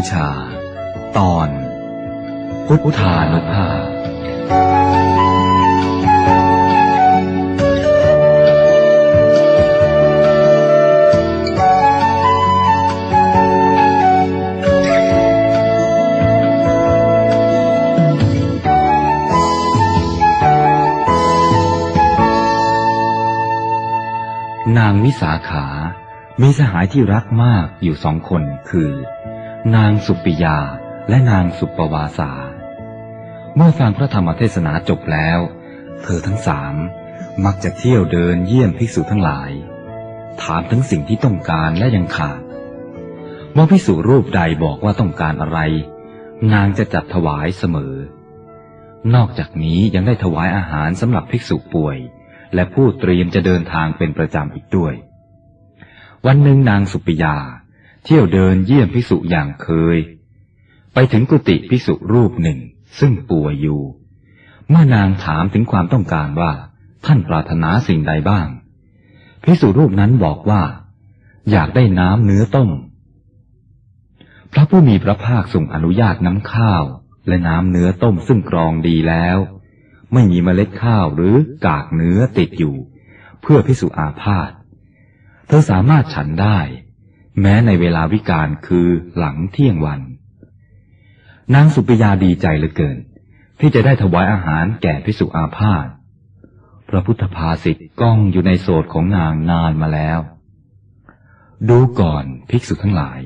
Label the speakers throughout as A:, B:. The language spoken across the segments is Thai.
A: นุชา ตอน พุทธานุภาพนางวิสาขา มีสหายที่รักมากอยู่สองคนคือ นางสุปิยาและนางสุปวาสา เมื่อฟังพระธรรมเทศนาจบแล้ว เธอทั้งสามมักจะเที่ยวเดินเยี่ยมภิกษุทั้งหลาย ถามถึงสิ่งที่ต้องการและยังขาดเมื่อภิกษุรูปใดบอกว่าต้องการอะไร นางจะจัดถวายเสมอ นอกจากนี้ยังได้ถวายอาหารสำหรับภิกษุป่วย และผู้เตรียมจะเดินทางเป็นประจำอีกด้วย วันหนึ่งนางสุปิยา เที่ยวเดินเยี่ยมภิกษุอย่างเคย ไปถึงกุฏิภิกษุรูปหนึ่งซึ่งป่วยอยู่ เมื่อนางถามถึงความต้องการว่าท่านปรารถนาสิ่งใดบ้าง ภิกษุรูปนั้นบอกว่า อยากได้น้ำเนื้อต้ม พระผู้มีพระภาคทรงอนุญาตน้ำข้าว และน้ำเนื้อต้มซึ่งกรองดีแล้ว ไม่มีเมล็ดข้าวหรือกากเนื้อติดอยู่ เพื่อพิสุอาพาธเธอสามารถฉันได้ แม้ในเวลาวิกาลคือหลังเที่ยงวัน นางสุปิยาดีใจเหลือเกิน ที่จะได้ถวายอาหารแก่พิสุอาพาธพระพุทธภาษิตก้องอยู่ในโสดของนางนานมาแล้ว ดูก่อนภิกษุทั้งหลาย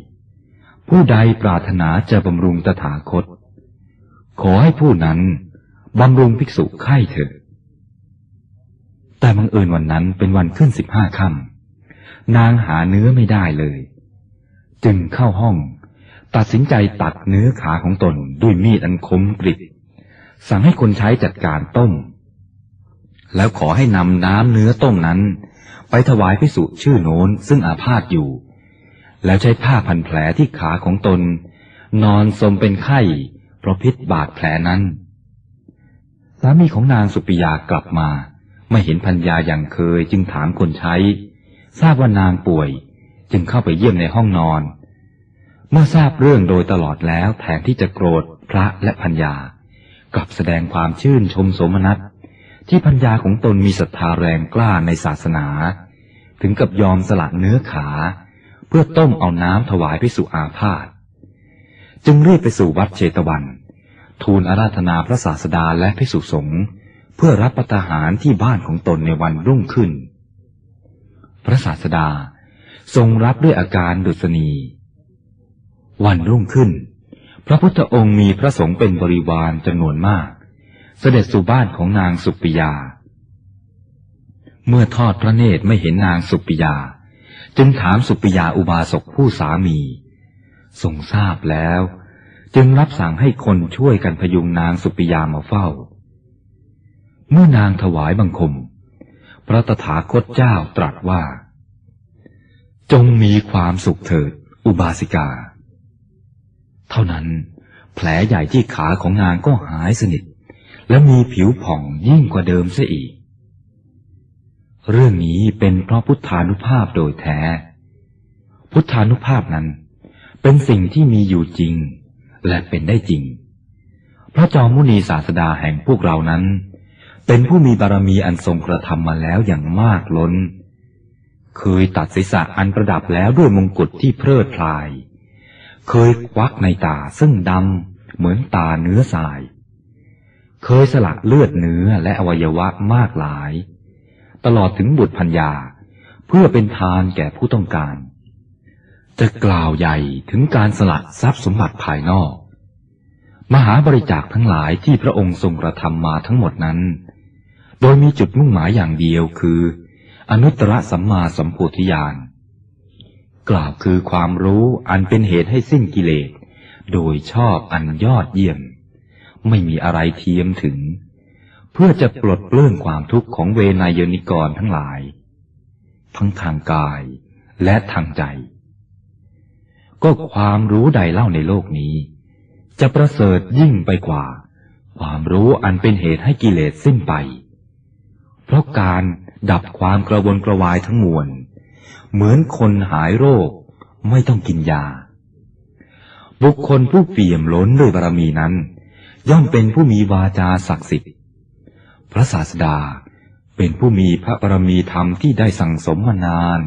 A: ผู้ใดปรารถนาจะบำรุงตถาคต ขอให้ผู้นั้นบำรุงภิกษุไข้เถิดแต่บังเอิญวันนั้นเป็นวันขึ้นสิบห้าค่ำนางหาเนื้อไม่ได้เลย จึงเข้าห้อง ตัดสินใจตัดเนื้อขาของตนด้วยมีดอันคมกริบสั่งให้คนใช้จัดการต้ม แล้วขอให้นำน้ำเนื้อต้มนั้น ไปถวายพิสุชื่อโน้นซึ่งอาพาธอยู่ แล้วใช้ผ้าพันแผลที่ขาของตน นอนสมเป็นไข้เพราะพิษบาดแผลนั้นสามีของนางสุปิยากลับมา ไม่เห็นพัญญาอย่างเคยจึงถามคนใช้ ทราบว่านางป่วย จึงเข้าไปเยี่ยมในห้องนอน เมื่อทราบเรื่องโดยตลอดแล้วแทนที่จะโกรธพระและพัญญากลับแสดงความชื่นชมโสมนัสที่พัญญาของตนมีศรัทธาแรงกล้าในศาสนา ถึงกับยอมสละเนื้อขา เพื่อต้มเอาน้ำถวายพิสุอาพาธจึงรีบไปสู่วัดเชตวัน ทูลอาราธนาพระศาสดาและพิสุสงฆ์เพื่อรับประทานที่บ้านของตนในวันรุ่งขึ้น พระศาสดา ทรงรับด้วยอาการดุษณี วันรุ่งขึ้น พระพุทธองค์มีพระสงฆ์เป็นบริวารจำนวนมาก เสด็จสู่บ้านของนางสุปิยา เมื่อทอดพระเนตรไม่เห็นนางสุปิยา จึงถามสุปิยาอุบาสกผู้สามีทรงทราบแล้ว จึงรับสั่งให้คนช่วยกันพยุงนางสุปิยามาเฝ้า เมื่อนางถวายบังคม พระตถาคตเจ้าตรัสว่า จงมีความสุขเถิด อุบาสิกา เท่านั้น แผลใหญ่ที่ขาของนางก็หายสนิท และมีผิวผ่องยิ่งกว่าเดิมเสียอีก เรื่องนี้เป็นเพราะพุทธานุภาพโดยแท้ พุทธานุภาพนั้น เป็นสิ่งที่มีอยู่จริง และเป็นได้จริง พระจอมมุนีศาสดาแห่งพวกเรานั้น เป็นผู้มีบารมีอันทรงกระทำมาแล้วอย่างมากล้น เคยตัดศีรษะอันประดับแล้วด้วยมงกุฎที่เพลิดพลาย เคยควักในตาซึ่งดำเหมือนตาเนื้อสาย เคยสละเลือดเนื้อและอวัยวะมากหลาย ตลอดถึงบุตรพัญญาเพื่อเป็นทานแก่ผู้ต้องการ จะกล่าวใหญ่ถึงการสละทรัพย์สมบัติภายนอก มหาบริจาคทั้งหลายที่พระองค์ทรงกระทำมาทั้งหมดนั้น โดยมีจุดมุ่งหมายอย่างเดียวคือ อนุตตรสัมมาสัมโพธิญาณกล่าวคือความรู้อันเป็นเหตุให้สิ้นกิเลส โดยชอบอันยอดเยี่ยม ไม่มีอะไรเทียมถึง เพื่อจะปลดเปลื้องความทุกข์ของเวนายนิกรทั้งหลาย ทั้งทางกายและทางใจ ก็ความรู้ใดเล่าในโลกนี้ จะประเสริฐยิ่งไปกว่า ความรู้อันเป็นเหตุให้กิเลสสิ้นไป เพราะการ ดับความกระวนกระวายทั้งมวล เหมือนคนหายโรคไม่ต้องกินยา บุคคลผู้เปี่ยมล้นด้วยบารมีนั้น ย่อมเป็นผู้มีวาจาศักดิ์สิทธิ์ พระศาสดาเป็นผู้มีพระบารมีธรรมที่ได้สั่งสมมานาน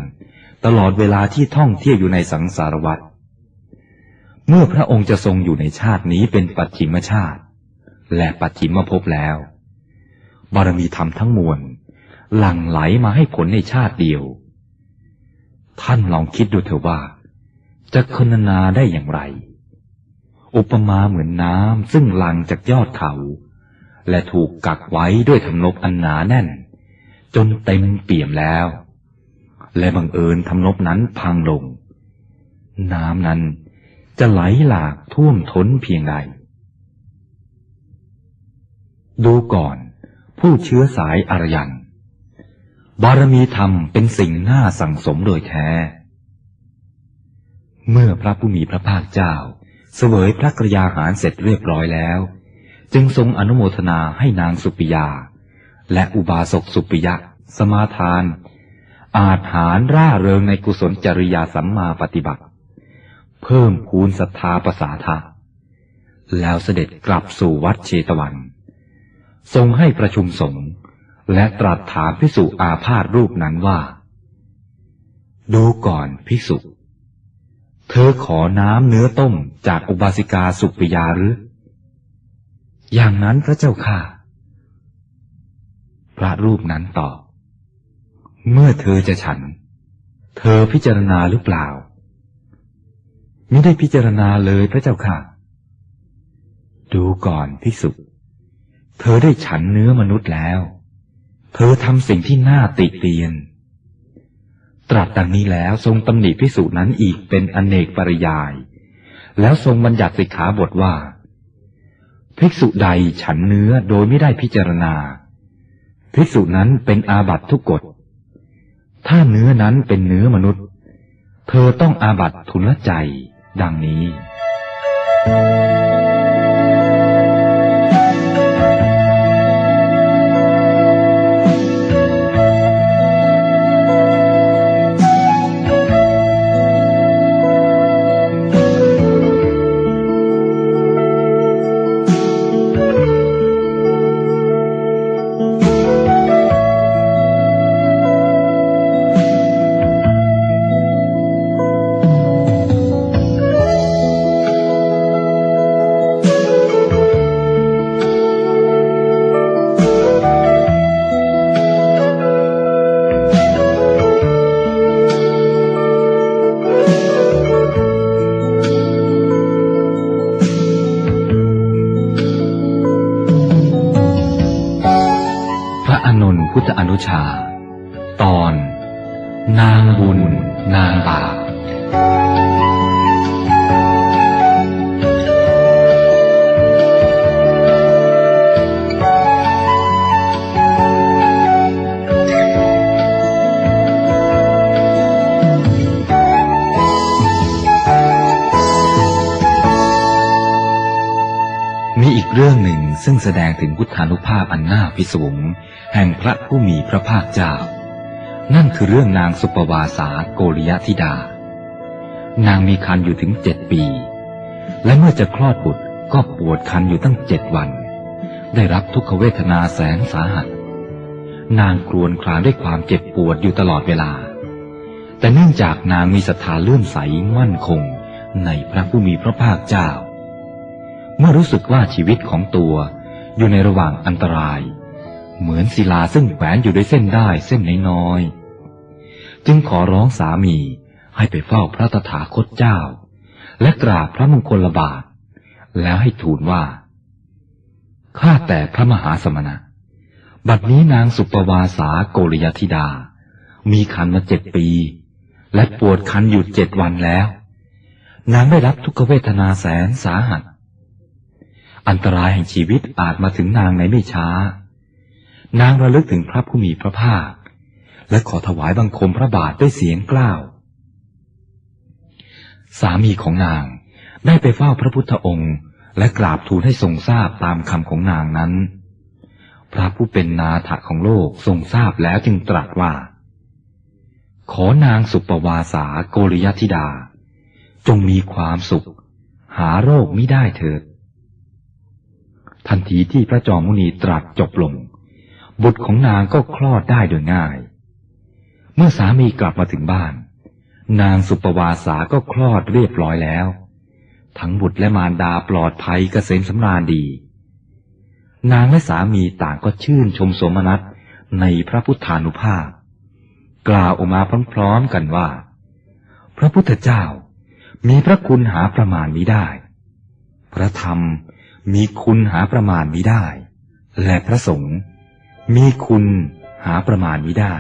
A: ตลอดเวลาที่ท่องเที่ยวอยู่ในสังสารวัฏเมื่อพระองค์จะทรงอยู่ในชาตินี้เป็นปัจฉิมชาติ และปัจฉิมภพแล้ว บารมีธรรมทั้งมวล หลั่งไหลมาให้ผลในชาติเดียว ท่านลองคิดดูเถอะว่า จะคนนาได้อย่างไร อุปมาเหมือนน้ำซึ่งหลั่งจากยอดเขา และถูกกักไว้ด้วยทำนบอันหนาแน่น จนเต็มเปี่ยมแล้ว และบังเอิญทำนบนั้นพังลง น้ำนั้นจะไหลหลากท่วมท้นเพียงใดดูก่อน ผู้เชื้อสายอารยัน บารมีธรรมเป็นสิ่งน่าสั่งสมโดยแท้ เมื่อพระผู้มีพระภาคเจ้า เสวยพระกรยาหารเสร็จเรียบร้อยแล้ว จึงทรงอนุโมทนาให้นางสุปิยา และอุบาสกสุปิยะ สมาทาน อาจหารร่าเริงในกุศลจริยาสัมมาปฏิบัติ เพิ่มพูนศรัทธาประสาทะแล้วเสด็จกลับสู่วัดเชตวัน ทรงให้ประชุมสงฆ์ และตรัสถามพิสุอาพาธรูปนั้นว่า ดูก่อนพิสุเธอขอน้ำเนื้อต้มจากอุบาสิกาสุปิยาหรือ อย่างนั้นพระเจ้าค่ะ พระรูปนั้นตอบ เมื่อเธอจะฉัน เธอพิจารณาหรือเปล่า ไมิได้พิจารณาเลยพระเจ้าค่ะ ดูก่อนพิสุเธอได้ฉันเนื้อมนุษย์แล้ว เธอทำสิ่งที่น่าติเตียน ตรัสดังนี้แล้วทรงตำหนิพิสุนั้นอีกเป็นอนเนกปริยาย แล้วทรงบัญญัติสิกขาบทว่า ภิกษุใดฉันเนื้อโดยไม่ได้พิจารณา ภิกษุนั้นเป็นอาบัตทุกกฎ ถ้าเนื้อนั้นเป็นเนื้อมนุษย์ เธอต้องอาบัตทุนละใจ ดังนี้ มีอีกเรื่องหนึ่งซึ่งแสดงถึงพุทธานุภาพอันน่าพิศวงแห่งพระผู้มีพระภาคเจ้า นั่นคือเรื่องนางสุปวาสาโกริยธิดา นางมีคันอยู่ถึงเจ็ดปี และเมื่อจะคลอดบุตรก็ปวดคันอยู่ตั้งเจ็ดวัน ได้รับทุกขเวทนาแสนสาหัส นางครวญครางด้วยความเจ็บปวดอยู่ตลอดเวลา แต่เนื่องจากนางมีศรัทธาเลื่อมใสมั่นคงในพระผู้มีพระภาคเจ้า เมื่อรู้สึกว่าชีวิตของตัวอยู่ในระหว่างอันตราย เหมือนศิลาซึ่งแขวนอยู่ด้วยเส้นได้เส้นน้อยๆจึงขอร้องสามีให้ไปเฝ้าพระตถาคตเจ้า และกราบพระมงคลบาท แล้วให้ทูลว่า ข้าแต่พระมหาสมณะ บัดนี้นางสุปวาสาโกริยธิดา มีคันมาเจ็ดปี และปวดคันอยู่เจ็ดวันแล้ว นางได้รับทุกขเวทนาแสนสาหัส อันตรายแห่งชีวิตอาจมาถึงนางในไม่ช้า นางระลึกถึงพระผู้มีพระภาค และขอถวายบังคมพระบาทด้วยเสียงกล้าว สามีของนางได้ไปเฝ้าพระพุทธองค์ และกราบทูลให้ทรงทราบตามคำของนางนั้น พระผู้เป็นนาถของโลกทรงทราบแล้วจึงตรัสว่า ขอนางสุปวาสาโกริยธิดา จงมีความสุข หาโรคไม่ได้เถิด ทันทีที่พระจอมมุนีตรัสจบลง บุตรของนางก็คลอดได้โดยง่าย เมื่อสามีกลับมาถึงบ้าน นางสุปวาสาก็คลอดเรียบร้อยแล้ว ทั้งบุตรและมารดาปลอดภัยเกษมสำราญดี นางและสามีต่างก็ชื่นชมสมนัตในพระพุทธานุภาพ กล่าวออกมาพร้อมๆกันว่า พระพุทธเจ้ามีพระคุณหาประมาณมิได้ พระธรรม มีคุณหาประมาณมิได้ และพระสงฆ์มีคุณหาประมาณมิได้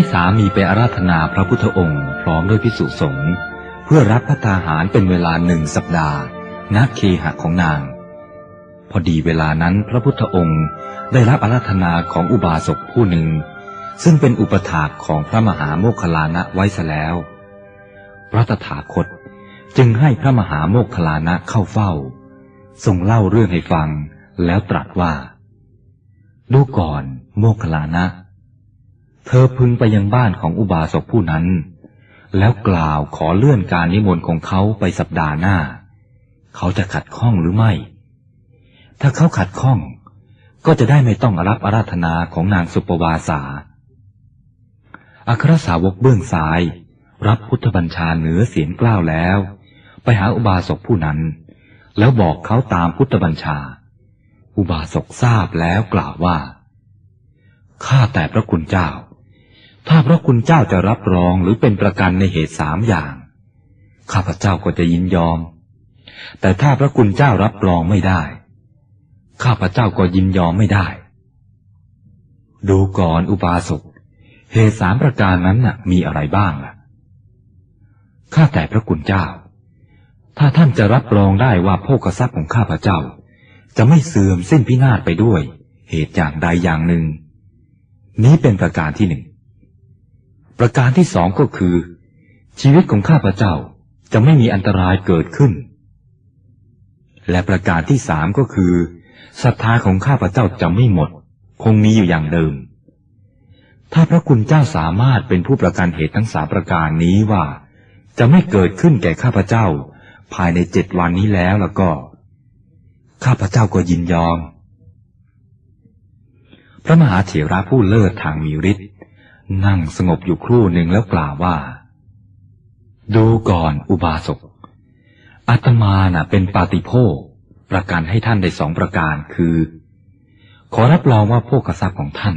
A: ให้สามีไปอาราธนาพระพุทธองค์พร้อมด้วยพิสุสงฆ์เพื่อรับพระตาหารเป็นเวลาหนึ่งสัปดาห์ณเคหะของนาง พอดีเวลานั้นพระพุทธองค์ได้รับอาราธนาของอุบาสกผู้หนึ่ง ซึ่งเป็นอุปถากของพระมหาโมคคลานะไว้ซะแล้ว พระตถาคตจึงให้พระมหาโมคคลานะเข้าเฝ้า ทรงเล่าเรื่องให้ฟังแล้วตรัสว่า ดูก่อนโมคคลานะเเธอพึงไปยังบ้านของอุบาสกผู้นั้น แล้วกล่าวขอเลื่อนการนิมนต์ของเขาไปสัปดาห์หน้า เขาจะขัดข้องหรือไม่ ถ้าเขาขัดข้อง ก็จะได้ไม่ต้องรับอาราธนาของนางสุปวาสาอัครสาวกเบื้องซ้าย รับพุทธบัญชาเหนือเสียงกล้าวแล้ว ไปหาอุบาสกผู้นั้น แล้วบอกเขาตามพุทธบัญชา อุบาสกทราบแล้วกล่าวว่าข้าแต่พระคุณเจ้า ถ้าพระคุณเจ้าจะรับรองหรือเป็นประกันในเหตุสามอย่าง ข้าพเจ้าก็จะยินยอม แต่ถ้าพระคุณเจ้ารับรองไม่ได้ ข้าพเจ้าก็ยินยอมไม่ได้ ดูก่อนอุบาสก เหตุสามประการนั้นน่ะ มีอะไรบ้างล่ะ ข้าแต่พระคุณเจ้า ถ้าท่านจะรับรองได้ว่าโภกทรัพย์ของข้าพเจ้า จะไม่เสื่อมสิ้นพินาศไปด้วย เหตุอย่างใดอย่างหนึ่ง นี้เป็นประการที่หนึ่ง ประการที่สองก็คือ ชีวิตของข้าพเจ้าจะไม่มีอันตรายเกิดขึ้น และประการที่สามก็คือศรัทธาของข้าพเจ้าจะไม่หมด คงมีอยู่อย่างเดิม ถ้าพระคุณเจ้าสามารถเป็นผู้ประกันเหตุทั้งสามประการนี้ว่า จะไม่เกิดขึ้นแก่ข้าพเจ้า ภายในเจ็ดวันนี้แล้วแล้วก็ ข้าพเจ้าก็ยินยอม พระมหาเถระผู้เลิศทางมีฤทธิ์ นั่งสงบอยู่ครู่หนึ่งแล้วกล่าวว่า ดูก่อนอุบาสกอาตมาน่ะเป็นปาติโภคประกันให้ท่านได้สองประการคือ ขอรับรองว่าโภกทรัพย์ของท่าน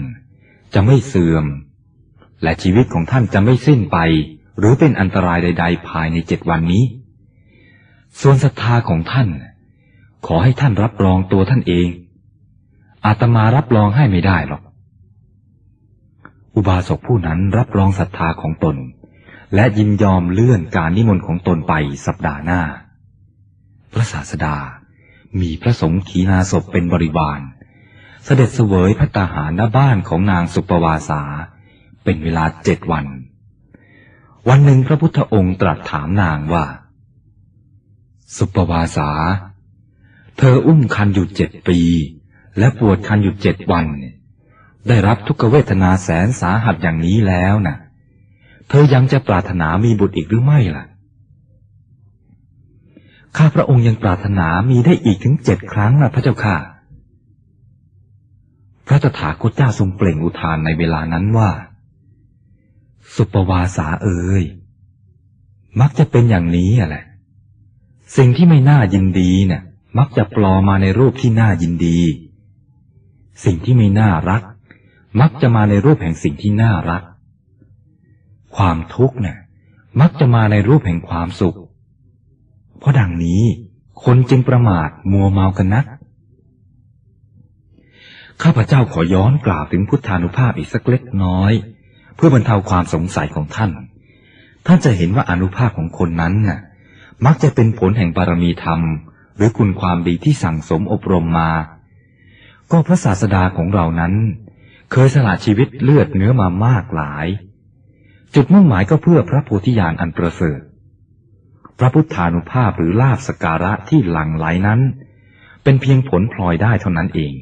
A: จะไม่เสื่อม และชีวิตของท่านจะไม่สิ้นไป หรือเป็นอันตรายใด ๆ ภายในเจ็ดวันนี้ ส่วนศรัทธาของท่าน ขอให้ท่านรับรองตัวท่านเองอาตมารับรองให้ไม่ได้หรอก อุบาสกผู้นั้นรับรองศรัทธาของตน และยินยอมเลื่อนการนิมนต์ของตนไปสัปดาห์หน้า พระศาสดา มีพระสงฆ์ขีณาศพเป็นบริวารเสด็จเสวยพระตาหารณบ้านของนางสุปวาสา เป็นเวลาเจ็ดวัน วันหนึ่งพระพุทธองค์ตรัสถามนางว่า สุปวาสา เธออุ้มคันอยู่เจ็ดปี และปวดคันอยู่เจ็ดวันเนี่ย ได้รับทุกขเวทนาแสนสาหัสอย่างนี้แล้วนะ่ะ เธอยังจะปรารถนามีบุตรอีกหรือไม่ล่ะ ข้าพระองค์ยังปรารถนามีได้อีกถึงเจ็ดครั้งนะพระเจ้าค่ะ พระตถาคตเจ้าทรงเปล่งอุทานในเวลานั้นว่า สุปวาสาเอ๋ยมักจะเป็นอย่างนี้แหละ สิ่งที่ไม่น่ายินดีเนี่ยมักจะปลอมาในรูปที่น่ายินดี สิ่งที่ไม่น่ารัก มักจะมาในรูปแห่งสิ่งที่น่ารัก ความทุกข์เนี่ยมักจะมาในรูปแห่งความสุข เพราะดังนี้คนจึงประมาทมัวเมากันนัก ข้าพเจ้าขอย้อนกล่าวถึงพุทธานุภาพอีกสักเล็กน้อย เพื่อบรรเทาความสงสัยของท่าน ท่านจะเห็นว่าอนุภาพของคนนั้นน่ะ มักจะเป็นผลแห่งบารมีธรรม หรือคุณความดีที่สั่งสมอบรมมา ก็พระศาสดาของเรานั้น เคยสละชีวิตเลือดเนื้อมามากหลาย จุดมุ่งหมายก็เพื่อพระโพธิญาณอันประเสริฐ พระพุทธานุภาพหรือลาบสการะที่หลั่งไหลนั้น เป็นเพียงผลพลอยได้เท่านั้นเอง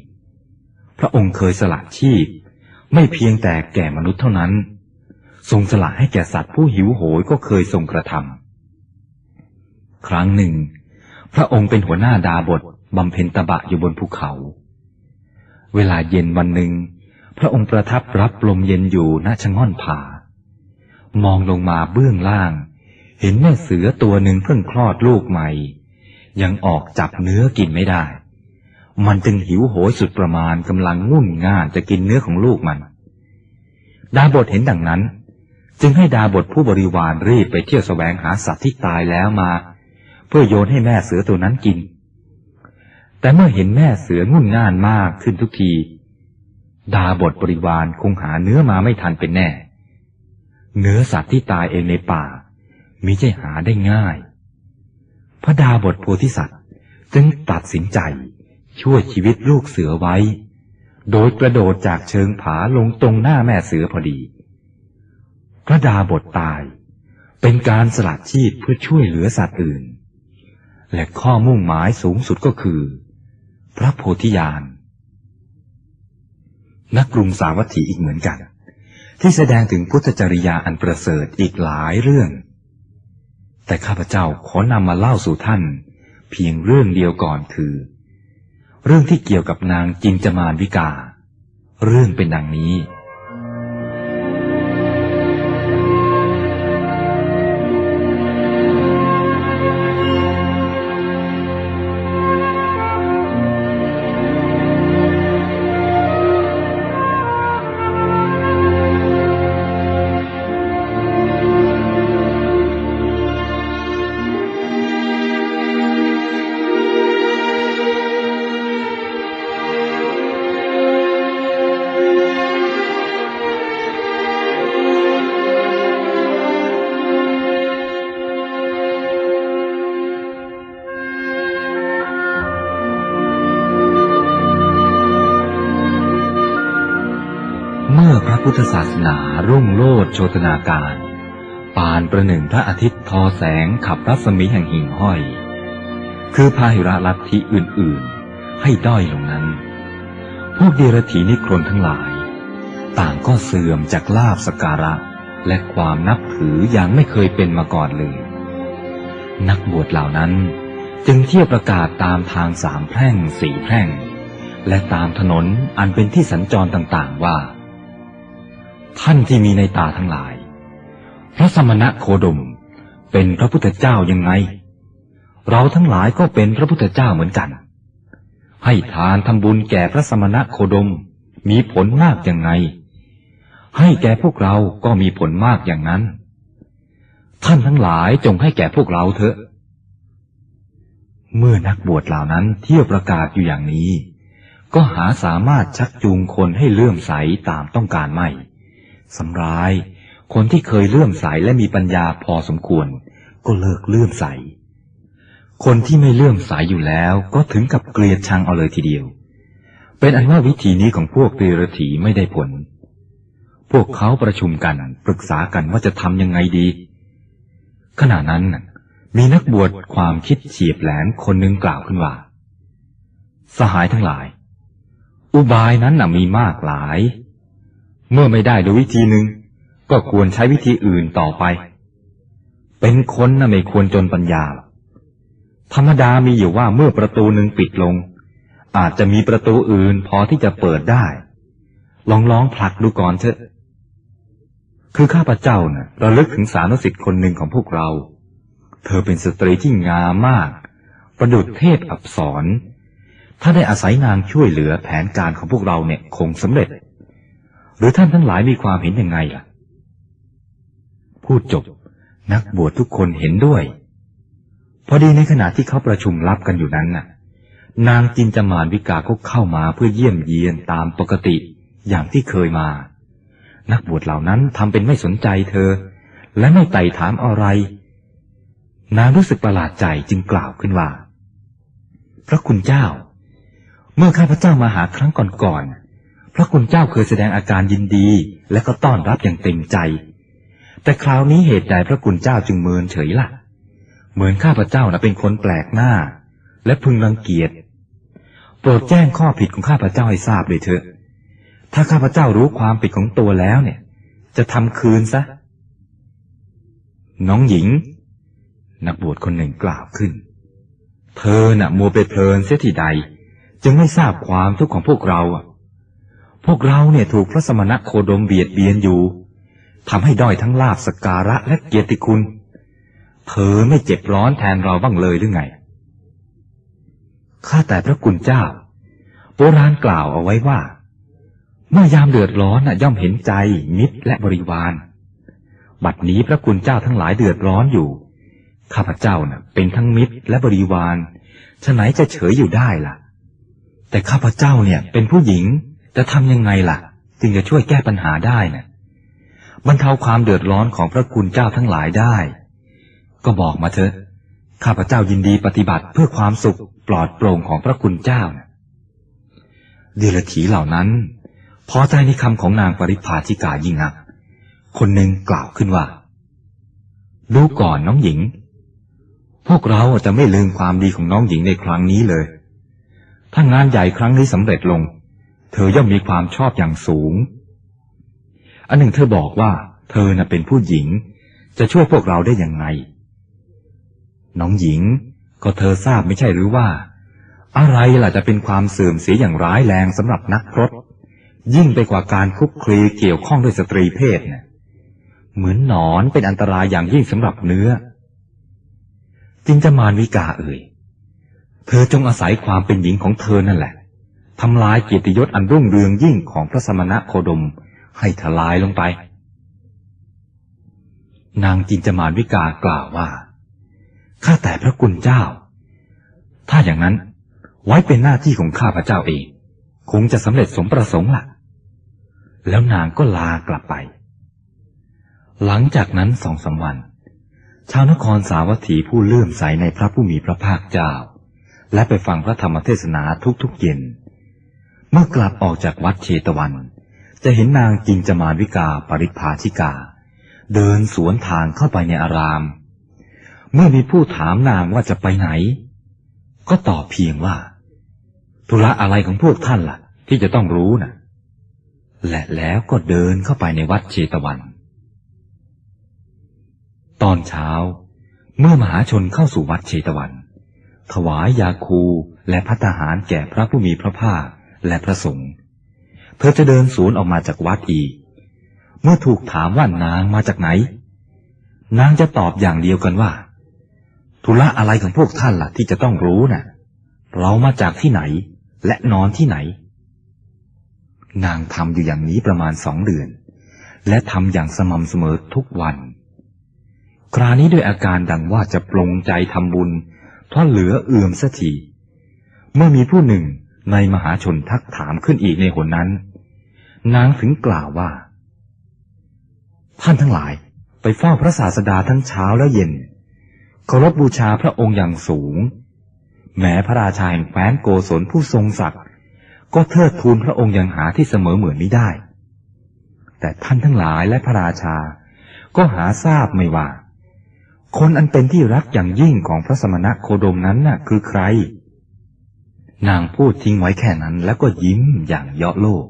A: พระองค์เคยสละชีพ ไม่เพียงแต่แก่มนุษย์เท่านั้น ทรงสละให้แก่สัตว์ผู้หิวโหยก็เคยทรงกระทำครั้งหนึ่ง พระองค์เป็นหัวหน้าดาบทบำเพ็ญตบะอยู่บนภูเขา เวลาเย็นวันหนึ่ง พระองค์ประทับรับลมเย็นอยู่ณชะง่อนผา มองลงมาเบื้องล่าง เห็นแม่เสือตัวหนึ่งเพิ่งคลอดลูกใหม่ ยังออกจับเนื้อกินไม่ได้ มันจึงหิวโหยสุดประมาณกำลังงุ่นง่านจะกินเนื้อของลูกมัน ดาบทเห็นดังนั้น จึงให้ดาบทผู้บริวารรีบไปเที่ยวแสวงหาสัตว์ที่ตายแล้วมา เพื่อโยนให้แม่เสือตัวนั้นกิน แต่เมื่อเห็นแม่เสืองุ่นง่านมากขึ้นทุกที ดาบทบริวารคงหาเนื้อมาไม่ทันเป็นแน่ เนื้อสัตว์ที่ตายเองในป่า มิใช่หาได้ง่าย พระดาบทโพธิสัตว์จึงตัดสินใจช่วยชีวิตลูกเสือไว้ โดยกระโดดจากเชิงผาลงตรงหน้าแม่เสือพอดี พระดาบทตายเป็นการสละชีพเพื่อช่วยเหลือสัตว์อื่น และข้อมุ่งหมายสูงสุดก็คือ พระโพธิญาณ ณกกรุงสาวัตถีอีกเหมือนกัน ที่แสดงถึงพุทธจริยาอันประเสริฐอีกหลายเรื่อง แต่ข้าพเจ้าขอนำมาเล่าสู่ท่าน เพียงเรื่องเดียวก่อนคือ เรื่องที่เกี่ยวกับนางจินจมานวิกา เรื่องเป็นดังนี้ โชตนาการ ปานประหนึ่งพระอาทิตย์ทอแสงขับรัศมีแห่งหิ่งห้อย คือพาหิระลัทธิอื่นๆ ให้ด้อยลงนั้น พวกเดรถีนิครนทั้งหลาย ต่างก็เสื่อมจากลาบสการะ และความนับถืออย่างไม่เคยเป็นมาก่อนเลย นักบวชเหล่านั้นจึงเที่ยวประกาศตามทางสามแพร่งสี่แพร่ง และตามถนนอันเป็นที่สัญจรต่างๆว่า ท่านที่มีในตาทั้งหลาย พระสมณะโคดมเป็นพระพุทธเจ้ายังไง เราทั้งหลายก็เป็นพระพุทธเจ้าเหมือนกัน ให้ทานทำบุญแก่พระสมณะโคดมมีผลมากยังไง ให้แก่พวกเราก็มีผลมากอย่างนั้น ท่านทั้งหลายจงให้แก่พวกเราเถอะ เมื่อนักบวชเหล่านั้นเที่ยวประกาศอยู่อย่างนี้ ก็หาสามารถชักจูงคนให้เลื่อมใสตามต้องการไม่ สำร้าย คนที่เคยเลื่อมใสและมีปัญญาพอสมควร ก็เลิกเลื่อมใส คนที่ไม่เลื่อมใสอยู่แล้วก็ถึงกับเกลียดชังเอาเลยทีเดียว เป็นอันว่าวิธีนี้ของพวกเดรถีไม่ได้ผล พวกเขาประชุมกันปรึกษากันว่าจะทำยังไงดี ขณะนั้นมีนักบวชความคิดเฉียบแหลมคนหนึ่งกล่าวขึ้นว่า สหายทั้งหลาย อุบายนั้นน่ะมีมากหลาย เมื่อไม่ได้โดยวิธีหนึ่งก็ควรใช้วิธีอื่นต่อไป เป็นคนน่ะไม่ควรจนปัญญา ธรรมดามีอยู่ว่าเมื่อประตูหนึ่งปิดลง อาจจะมีประตูอื่นพอที่จะเปิดได้ ลองลองผลักดูก่อนเถอะ คือข้าพเจ้าน่ะระลึกถึงสานุสิทธิ์คนหนึ่งของพวกเรา เธอเป็นสตรีที่งามมาก ประดุจเทพอับสรถ้าได้อาศัยนางช่วยเหลือแผนการของพวกเราเนี่ยคงสำเร็จ รือท่านทั้งหลายมีความเห็นยังไงล่ะ พูดจบ นักบวชทุกคนเห็นด้วย พอดีในขณะที่เขาประชุมลับกันอยู่นั้นน่ะ นางจินจมานวิกาก็เข้ามาเพื่อเยี่ยมเยียนตามปกติอย่างที่เคยมา นักบวชเหล่านั้นทำเป็นไม่สนใจเธอ และไม่ไต่ถามอะไร นางรู้สึกประหลาดใจจึงกล่าวขึ้นว่า พระคุณเจ้า เมื่อข้าพเจ้ามาหาครั้งก่อนๆ พระคุณเจ้าเคยแสดงอาการยินดี และก็ต้อนรับอย่างเต็มใจ แต่คราวนี้เหตุใดพระคุณเจ้าจึงเมินเฉยละ่ะ เหมือนข้าพเจ้านะเป็นคนแปลกหน้า และพึงรังเกียจ โปรดแจ้งข้อผิดของข้าพเจ้าให้ทราบเลยเถอะ ถ้าข้าพเจ้ารู้ความผิดของตัวแล้วเนี่ย จะทำคืนซะ น้องหญิง นักบวชคนหนึ่งกล่าวขึ้น เธอน่ะมัวไปเพลินเสียทีใด จึงไม่ทราบความทุกข์ของพวกเราอะ พวกเราเนี่ยถูกพระสมณะโคดมเบียดเบียนอยู่ทำให้ด้อยทั้งลาบสการะและเกียรติคุณ เธอไม่เจ็บร้อนแทนเราบ้างเลยหรือไง ข้าแต่พระคุณเจ้า โบราณกล่าวเอาไว้ว่า เมื่อยามเดือดร้อนน่ะย่อมเห็นใจมิตรและบริวาร บัดนี้พระคุณเจ้าทั้งหลายเดือดร้อนอยู่ ข้าพเจ้าน่ะ เป็นทั้งมิตรและบริวารฉะไหนจะเฉยอยู่ได้ล่ะ แต่ข้าพเจ้าเนี่ยเป็นผู้หญิง จะทำยังไงล่ะ จึงจะช่วยแก้ปัญหาได้นะ่ะบรรเทาความเดือดร้อนของพระคุณเจ้าทั้งหลายได้ ก็บอกมาเถอะ ข้าพเจ้ายินดีปฏิบัติเพื่อความสุขปลอดโปร่งของพระคุณเจ้านะเดลถีเหล่านั้น พอใจในคำของนางปริพาชิกายิ่งนัก คนหนึ่งกล่าวขึ้นว่า ดูก่อนน้องหญิง พวกเราจะไม่ลืมความดีของน้องหญิงในครั้งนี้เลย ถ้างานใหญ่ครั้งนี้สำเร็จลง เธอย่อมมีความชอบอย่างสูง อันหนึ่งเธอบอกว่า เธอน่ะเป็นผู้หญิง จะช่วยพวกเราได้อย่างไง น้องหญิง ก็เธอทราบไม่ใช่หรือว่า อะไรล่ะจะเป็นความเสื่อมเสียอย่างร้ายแรงสำหรับนักพรตยิ่งไปกว่าการคุกคลีเกี่ยวข้องด้วยสตรีเพศเนี่เหมือนหนอนเป็นอันตรายอย่างยิ่งสำหรับเนื้อจิงจะมานวิกาเอ่ย เธอจงอาศัยความเป็นหญิงของเธอนั่นแหละ ทำลายเกียรติยศอันรุ่งเรืองยิ่งของพระสมณะโคดมให้ทลายลงไป นางจินจมานวิกากล่าวว่า ข้าแต่พระกุณเจ้า ถ้าอย่างนั้นไว้เป็นหน้าที่ของข้าพระเจ้าเอง คงจะสำเร็จสมประสงค์ละ่ะ แล้วนางก็ลากลับไป หลังจากนั้นสองสาวัน ชาวนครสาวัตถีผู้เลื่อมใสในพระผู้มีพระภาคเจ้า และไปฟังพระธรรมเทศนาทุกๆเย็น เมื่อกลับออกจากวัดเชตวัน จะเห็นนางจิงจมานวิกาปริภาชิกา เดินสวนทางเข้าไปในอาราม เมื่อมีผู้ถามนางว่าจะไปไหน ก็ตอบเพียงว่า ธุระอะไรของพวกท่านละ่ะ ที่จะต้องรู้นะ่ะ และแล้วก็เดินเข้าไปในวัดเชตวัน ตอนเช้า เมื่อมหาชนเข้าสู่วัดเชตวัน ถวายยาคูและพัตหารแก่พระผู้มีพระภาค และพระสงฆ์เธอจะเดินสวนออกมาจากวัดอีก เมื่อถูกถามว่านางมาจากไหน นางจะตอบอย่างเดียวกันว่า ธุระอะไรของพวกท่านล่ะที่จะต้องรู้นะ่ะ เรามาจากที่ไหน และนอนที่ไหน นางทำอยู่อย่างนี้ประมาณสองเดือน และทำอย่างสม่ำเสมอทุกวัน คราวนี้ด้วยอาการดังว่าจะปลงใจทำบุญเพราะเหลือเอื่อมสักทีเมื่อมีผู้หนึ่ง ในมหาชนทักถามขึ้นอีกในหนนั้น นางถึงกล่าวว่า ท่านทั้งหลายไปเฝ้าพระศาสดาทั้งเช้าและเย็นเคารพบูชาพระองค์อย่างสูง แม้พระราชาแห่งแคว้นโกศลผู้ทรงศักดิ์ก็เทิดทูนพระองค์อย่างหาที่เสมอเหมือนไม่ได้ แต่ท่านทั้งหลายและพระราชา ก็หาทราบไม่ว่า คนอันเป็นที่รักอย่างยิ่งของพระสมณะโคดมนั้นน่ะ คือใคร นางพูดทิ้งไว้แค่นั้นแล้วก็ยิ้มอย่างเยาะโลก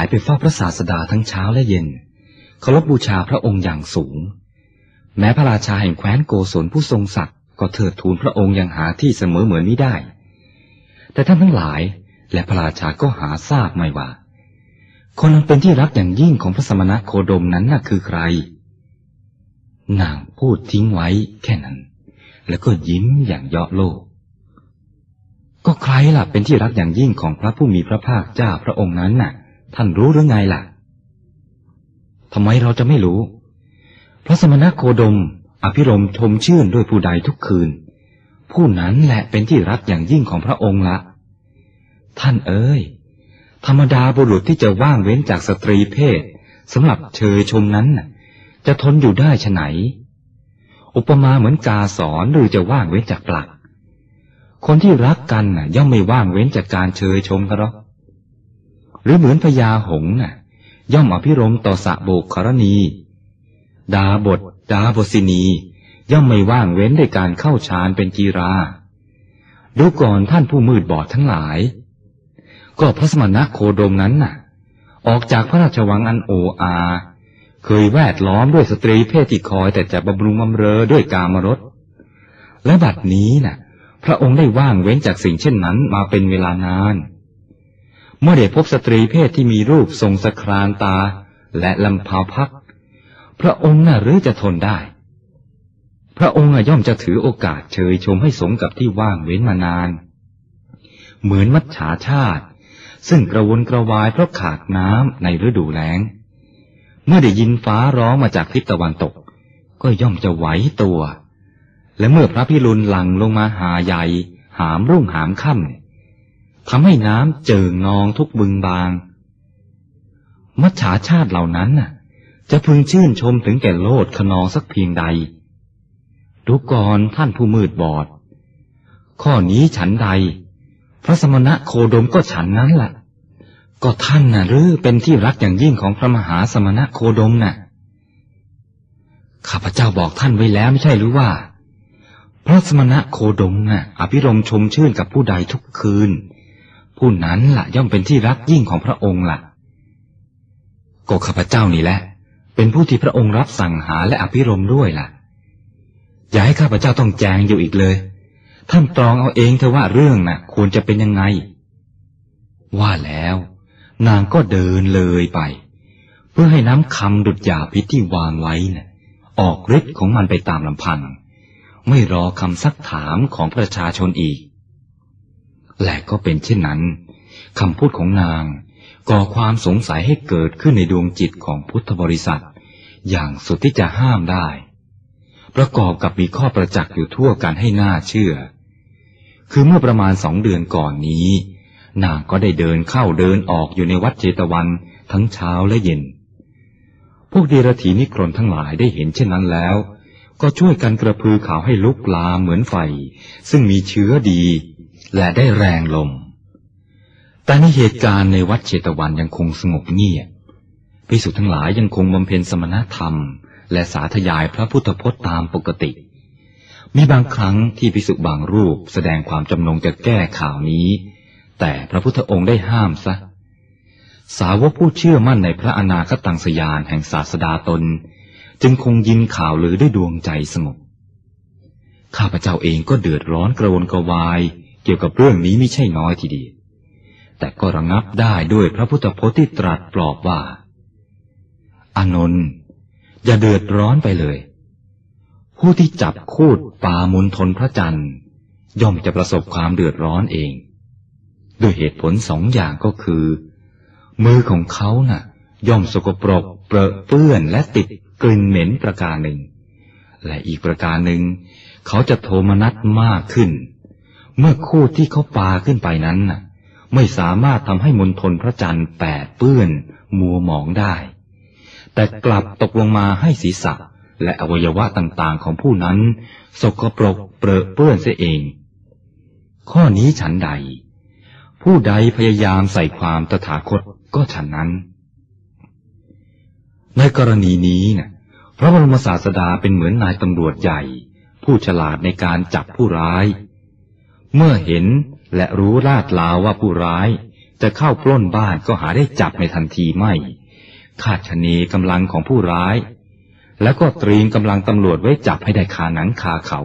A: ายไปเฝ้าพระศาสดาทั้งเช้าและเย็นเคารพบูชาพระองค์อย่างสูง แม้พระราชาแห่งแคว้นโกศลผู้ทรงศักดิ์ก็เทิดทูนพระองค์อย่างหาที่เสมอเหมือนไม่ได้ แต่ท่านทั้งหลายและพระราชาก็หาทราบไม่ว่า คนนั้นเป็นที่รักอย่างยิ่งของพระสมณโคดมนั้นน่ะคือใคร นางพูดทิ้งไว้แค่นั้น แล้วก็ยิ้มอย่างเยาะโลก ก็ใครล่ะเป็นที่รักอย่างยิ่งของพระผู้มีพระภาคเจ้าพระองค์นั้นน่ะ ท่านรู้หรือไงล่ะทำไมเราจะไม่รู้ พระสมณโคดม อภิรมชมชื่นด้วยผู้ใดทุกคืน ผู้นั้นแหละเป็นที่รักอย่างยิ่งของพระองค์ละ ท่านเอ๋ย ธรรมดาบุรุษที่จะว่างเว้นจากสตรีเพศสำหรับเชยชมนั้นจะทนอยู่ได้ฉไหน อุปมาเหมือนกาสอนหรือจะว่างเว้นจากปลัก คนที่รักกันน่ะย่อมไม่ว่างเว้นจากการเชยชมกันหรอก หรือเหมือนพญาหงน่ะย่อมอภิรมต่อสะโบกครณี ดาบทดาบสินี ย่อมไม่ว่างเว้นในการเข้าฌานเป็นกีรา ดูก่อนท่านผู้มืดบอดทั้งหลาย ก็พระสมณะโคดมนั้นน่ะ ออกจากพระราชวังอันโออา เคยแวดล้อมด้วยสตรีเพศที่คอยแต่จะบำรุงบำเรอด้วยกามรสและบัดนี้น่ะ พระองค์ได้ว่างเว้นจากสิ่งเช่นนั้นมาเป็นเวลานาน เมื่อได้พบสตรีเพศที่มีรูปทรงสครานตาและลำพาวพัก พระองค์น่ะหรือจะทนได้ พระองค์ย่อมจะถือโอกาสเชยชมให้สมกับที่ว่างเว้นมานาน เหมือนมัจฉาชาติ ซึ่งกระวนกระวายเพราะขาดน้ำในฤดูแล้ง เมื่อได้ยินฟ้าร้องมาจากทิศตะวันตก ก็ย่อมจะไหวตัว และเมื่อพระพิรุณหลังลงมาหาใหญ่ หามรุ่งหามค่ำ ทำให้น้ำเจิ่งนองทุกบึงบาง มัจฉาชาติเหล่านั้นน่ะ จะพึงชื่นชมถึงแก่โลดขนองสักเพียงใด ดูก่อนท่านผู้มืดบอด ข้อนี้ฉันใด พระสมณะโคดมก็ฉันนั้นแหละก็ท่านน่ะหรือเป็นที่รักอย่างยิ่งของพระมหาสมณะโคดมน่ะ ข้าพเจ้าบอกท่านไว้แล้วไม่ใช่หรือว่า พระสมณะโคดมน่ะ อภิรมชมชื่นกับผู้ใดทุกคืน ผู้นั้นละ่ะย่อมเป็นที่รักยิ่งของพระองค์ละ่ะก็ข้าพเจ้านี่แหละ เป็นผู้ที่พระองค์รับสั่งหาและอภิรมด้วยละ่ะ อย่าให้ข้าพเจ้าต้องแจงอยู่อีกเลย ท่านตรองเอาเองเถอะว่าเรื่องนะ่ะ ควรจะเป็นยังไง ว่าแล้ว นางก็เดินเลยไป เพื่อให้น้ำคำดุดยาพิษที่วางไว้นะ่ะ ออกฤทธิ์ของมันไปตามลำพัง ไม่รอคำซักถามของประชาชนอีก และก็เป็นเช่นนั้นคำพูดของนางก่อความสงสัยให้เกิดขึ้นในดวงจิตของพุทธบริษัท อย่างสุดที่จะห้ามได้ ประกอบกับมีข้อประจักษ์อยู่ทั่วกันให้น่าเชื่อ คือเมื่อประมาณสองเดือนก่อนนี้ นางก็ได้เดินเข้าเดินออกอยู่ในวัดเจตวันทั้งเช้าและเย็น พวกเดรธีนิครนทั้งหลายได้เห็นเช่นนั้นแล้ว ก็ช่วยกันกระพือข่าวให้ลุกลามเหมือนไฟ ซึ่งมีเชื้อดี และได้แรงลมแต่ในเหตุการณ์ในวัดเชตวันยังคงสงบเงียบพิสุทั้งหลายยังคงบำเพ็ญสมณธรรม และสาธยายพระพุทธพจน์ตามปกติ มีบางครั้งที่พิสุบางรูปแสดงความจำนงจะแก้ข่าวนี้ แต่พระพุทธองค์ได้ห้ามซะ สาวกผู้เชื่อมั่นในพระอนาคตังสยานแห่งศาสดาตน จึงคงยินข่าวหรือด้วยดวงใจสงบข้าพเจ้าเองก็เดือดร้อนกระวนกระวาย เกี่ยวกับเรื่องนี้ไม่ใช่น้อยทีเดียวแต่ก็ระงับได้ด้วยพระพุทธพจน์ที่ตรัสปลอบว่า อานนท์อย่าเดือดร้อนไปเลย ผู้ที่จับคูดปามุนทนพระจันทร์ ย่อมจะประสบความเดือดร้อนเอง ด้วยเหตุผลสองอย่างก็คือ มือของเขานะ่ะ ย่อมสกปรกเปรอะเปื้อนและติดกลิ่นเหม็นประการหนึ่ง และอีกประการหนึ่ง เขาจะโทมนัสมากขึ้น เมื่อคู่ที่เขาปาขึ้นไปนั้นไม่สามารถทำให้มนทนพระจันทร์แปดเปื้อน มัวหมองได้ แต่กลับตกลงมาให้ศีรษะและอวัยวะต่างๆของผู้นั้น สกปรกเปรอะเปื้อนเสียเอง ข้อนี้ฉันใด ผู้ใดพยายามใส่ความตถาคตก็ฉันนั้น ในกรณีนี้นะพระบรมศาสดาเป็นเหมือนนายตำรวจใหญ่ ผู้ฉลาดในการจับผู้ร้าย เมื่อเห็นและรู้ลาดลาวว่าผู้ร้าย จะเข้าปล้นบ้านก็หาได้จับในทันทีไม่ คาดคะเนกำลังของผู้ร้าย แล้วก็เตรียมกำลังตำรวจไว้จับให้ได้คาหนังคาเขา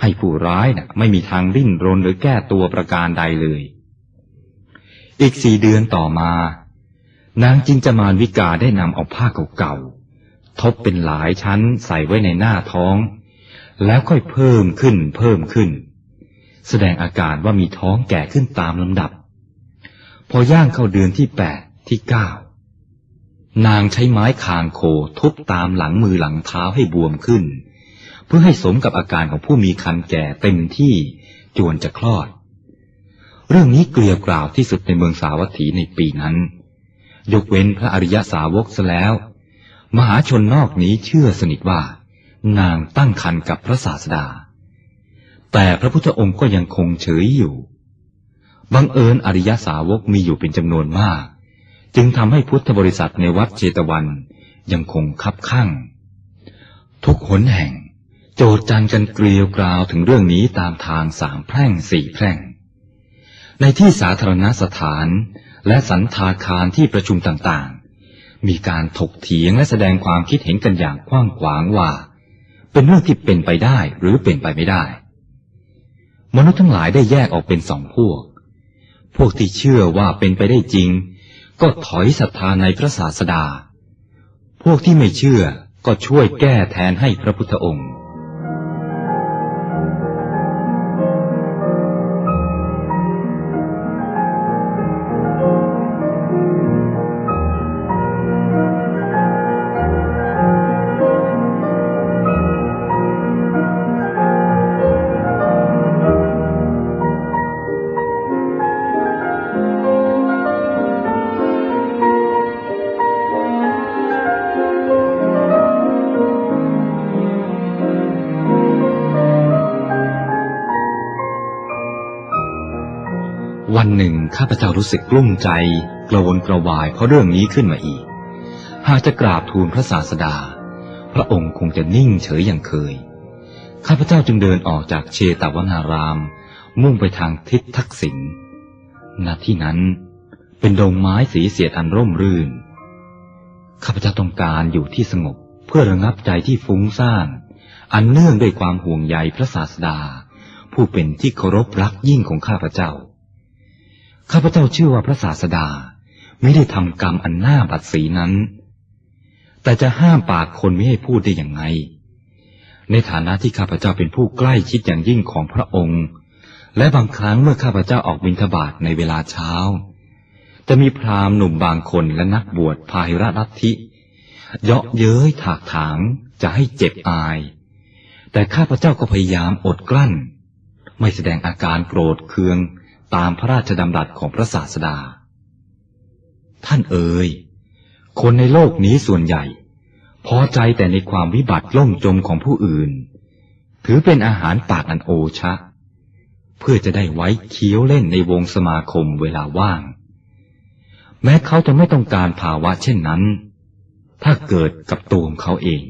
A: ให้ผู้ร้ายนะ่ะ ไม่มีทางริ่นรนหรือแก้ตัวประการใดเลย อีกสี่เดือนต่อมา นางจินจมานวิกาได้นำเอาผ้าเก่าๆทบเป็นหลายชั้นใส่ไว้ในหน้าท้อง แล้วค่อยเพิ่มขึ้นเพิ่มขึ้น แสดงอาการว่ามีท้องแก่ขึ้นตามลำดับ พอย่างเข้าเดือนที่แปดที่เก้านางใช้ไม้คางโคทุบตามหลังมือหลังเท้าให้บวมขึ้น เพื่อให้สมกับอาการของผู้มีคันแก่เต็มที่จวนจะคลอด เรื่องนี้เกลียวกล่าวที่สุดในเมืองสาวัตถีในปีนั้น ยกเว้นพระอริยสาวกซะแล้ว มหาชนนอกนี้เชื่อสนิทว่า นางตั้งคันกับพระศาสดา แต่พระพุทธองค์ก็ยังคงเฉยอยู่ บังเอิญอริยสาวกมีอยู่เป็นจำนวนมาก จึงทำให้พุทธบริษัทในวัดเจตวันยังคงคับข้างทุกหนแห่ง โจดจันกันเกลียวกราวถึงเรื่องนี้ตามทางสามแพร่งสี่แพร่ง ในที่สาธารณสถานและสันทาคารที่ประชุมต่างๆ มีการถกเถียงและแสดงความคิดเห็นกันอย่างกว้างขวางว่า เป็นเรื่องที่เป็นไปได้หรือเป็นไปไม่ได้ มนุษย์ทั้งหลายได้แยกออกเป็นสองพวก พวกที่เชื่อว่าเป็นไปได้จริง ก็ถอยศรัทธาในพระศาสดา พวกที่ไม่เชื่อก็ช่วยแก้แทนให้พระพุทธองค์ ข้าพเจ้ารู้สึกกลุ้มใจกระวนกระวายเพราะเรื่องนี้ขึ้นมาอีก หากจะกราบทูลพระศาสดา พระองค์คงจะนิ่งเฉยอย่างเคย ข้าพเจ้าจึงเดินออกจากเชตวนาราม มุ่งไปทางทิศทักษิณณที่นั้นเป็นดงไม้สีเสียดอันร่มรื่น ข้าพเจ้าต้องการอยู่ที่สงบเพื่อระงับใจที่ฟุ้งซ่าน อันเนื่องด้วยความห่วงใยพระศาสดา ผู้เป็นที่เคารพรักยิ่งของข้าพเจ้า ข้าพเจ้าเชื่อว่าพระศาสดาไม่ได้ทำกรรมอันน่าบัดสีนั้น แต่จะห้ามปากคนไม่ให้พูดได้อย่างไง ในฐานะที่ข้าพเจ้าเป็นผู้ใกล้ชิดอย่างยิ่งของพระองค์ และบางครั้งเมื่อข้าพเจ้าออกบิณฑบาตในเวลาเช้า จะมีพราหมณ์หนุ่มบางคนและนักบวชพาหิระลัทธิเยาะเย้ยถากถางจะให้เจ็บอาย แต่ข้าพเจ้าก็พยายามอดกลั้น ไม่แสดงอาการโกรธเคือง ตามพระราชดำรัสของพระศาสดา ท่านเอ๋ยคนในโลกนี้ส่วนใหญ่ พอใจแต่ในความวิบัติล่มจมของผู้อื่น ถือเป็นอาหารปากอันโอชะ เพื่อจะได้ไว้เคี้ยวเล่นในวงสมาคมเวลาว่าง แม้เขาจะไม่ต้องการภาวะเช่นนั้น ถ้าเกิดกับตัวของเขาเอง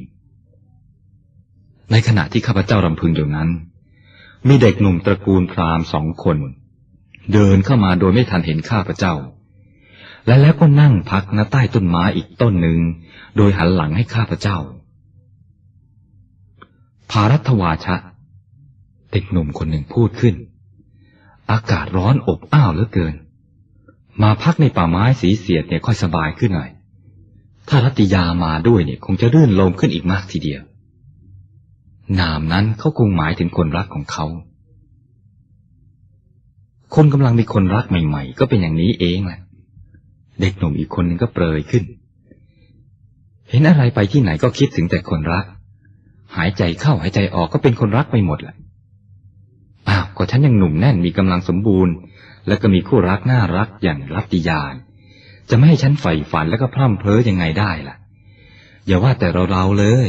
A: ในขณะที่ข้าพเจ้ารำพึงอยู่นั้น มีเด็กหนุ่มตระกูลพราหมณ์สองคน เดินเข้ามาโดยไม่ทันเห็นข้าพเจ้า และแล้วก็นั่งพักณใต้ต้นไม้อีกต้นหนึ่ง โดยหันหลังให้ข้าพเจ้า ภารัตวาชะ เด็กหนุ่มคนหนึ่งพูดขึ้น อากาศร้อนอบอ้าวเหลือเกิน มาพักในป่าไม้สีเสียดเนี่ยค่อยสบายขึ้นหน่อย ถ้ารัตติยามาด้วยเนี่ยคงจะรื่นลมขึ้นอีกมากทีเดียว นามนั้นเขาคงหมายถึงคนรักของเขา คนกำลังมีคนรักใหม่ ๆ ก็เป็นอย่างนี้เองแหละ เด็กหนุ่มอีกคนหนึ่งก็เปรยขึ้น เห็นอะไรไปที่ไหนก็คิดถึงแต่คนรัก หายใจเข้าหายใจออกก็เป็นคนรักไปหมดแหละอ้าวก็ฉันยังหนุ่มแน่นมีกำลังสมบูรณ์ แล้วก็มีคู่รักน่ารักอย่างรัตติยาน จะไม่ให้ฉันใฝ่ฝันแล้วก็พร่ำเพ้อยังไงได้ล่ะ อย่าว่าแต่เราเราเลย